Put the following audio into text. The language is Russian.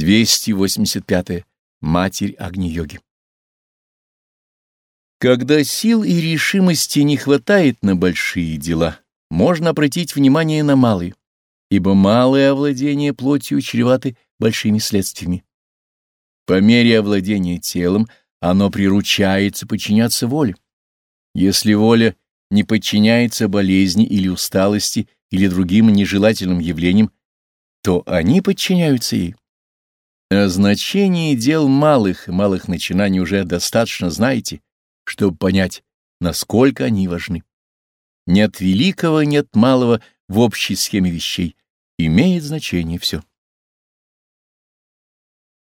285. -е. Матерь Агни-йоги. Когда сил и решимости не хватает на большие дела, можно обратить внимание на малые, ибо малое овладение плотью чреваты большими следствиями. По мере овладения телом оно приручается подчиняться воле. Если воля не подчиняется болезни или усталости или другим нежелательным явлениям, то они подчиняются ей. О значении дел малых и малых начинаний уже достаточно знаете, чтобы понять, насколько они важны. Нет великого, нет малого в общей схеме вещей. Имеет значение все.